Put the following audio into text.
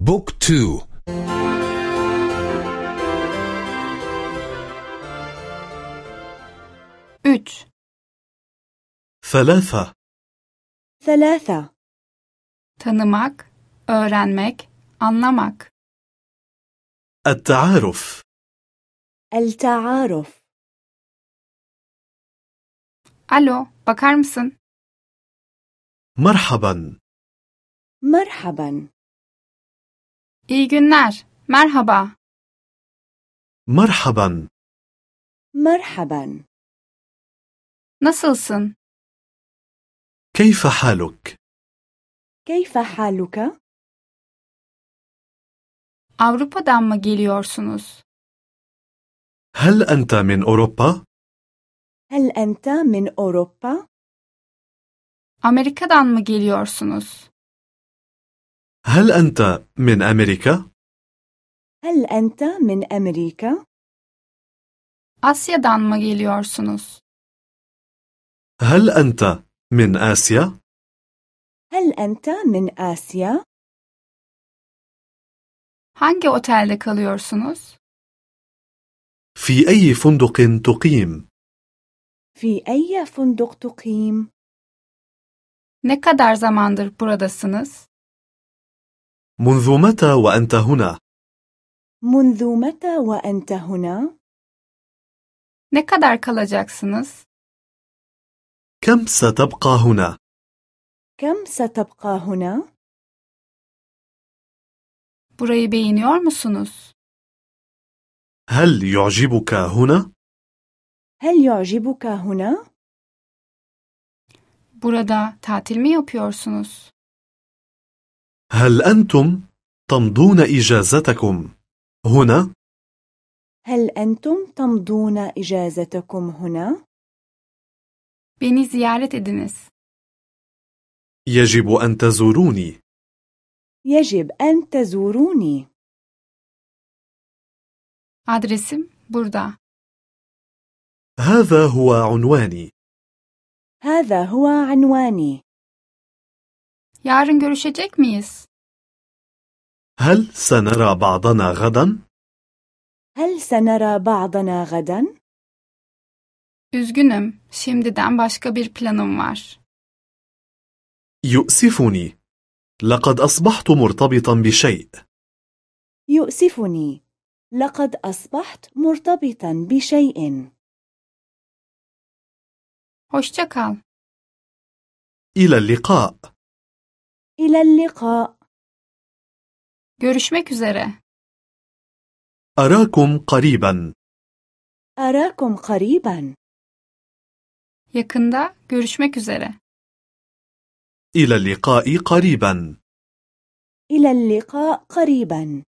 بوك تو. üç, ثلاثة. ثلاثة. tanımak, öğrenmek, anlamak. التعارف. التعارف. Alo, bakar mısın? مرحبا. مرحبا. İyi günler, merhaba. مرحبا مرحبا Nasılsın? كيف حالك كيف حالك؟ Avrupa'dan mı geliyorsunuz? هل أنت من أوروبا هل أنت من أوروبا؟ Amerika'dan mı geliyorsunuz? هل أنت من أمريكا هل أنت من أمريكا؟ Asya'dan mı geliyorsunuz? هل أنت من آسيا هل أنت من آسيا؟ Hangi otelde kalıyorsunuz? في أي فندق تقيم في أي فندق تقيم؟ Ne kadar zamandır buradasınız? منذ متى وأنت هنا منذ متى وأنت هنا؟ Ne kadar kalacaksınız? كم ستبقى هنا كم ستبقى هنا؟ Burayı beğeniyor musunuz? هل يعجبك هنا هل يعجبك هنا؟ Burada tatil mi yapıyorsunuz? هل أنتم تمضون إجازتكم هنا هل أنتم تمضون إجازتكم هنا؟ Beni ziyaret ediniz. يجب أن تزوروني يجب أن تزوروني. Adresim burada. هذا هو عنواني هذا هو عنواني. Yarın görüşecek miyiz? هل سنرى بعضنا غدا هل سنرى بعضنا غدا؟ Üzgünüm, şimdiden başka bir planım var. يؤسفني لقد أصبحت مرتبطا بشيء يؤسفني. لقد أصبحت مرتبطا بشيء. Hoşça kal. إلى اللقاء إلى اللقاء. Görüşmek üzere. أراكم قريبا أراكم قريبا. Yakında görüşmek üzere. إلى اللقاء قريبا إلى اللقاء قريبا.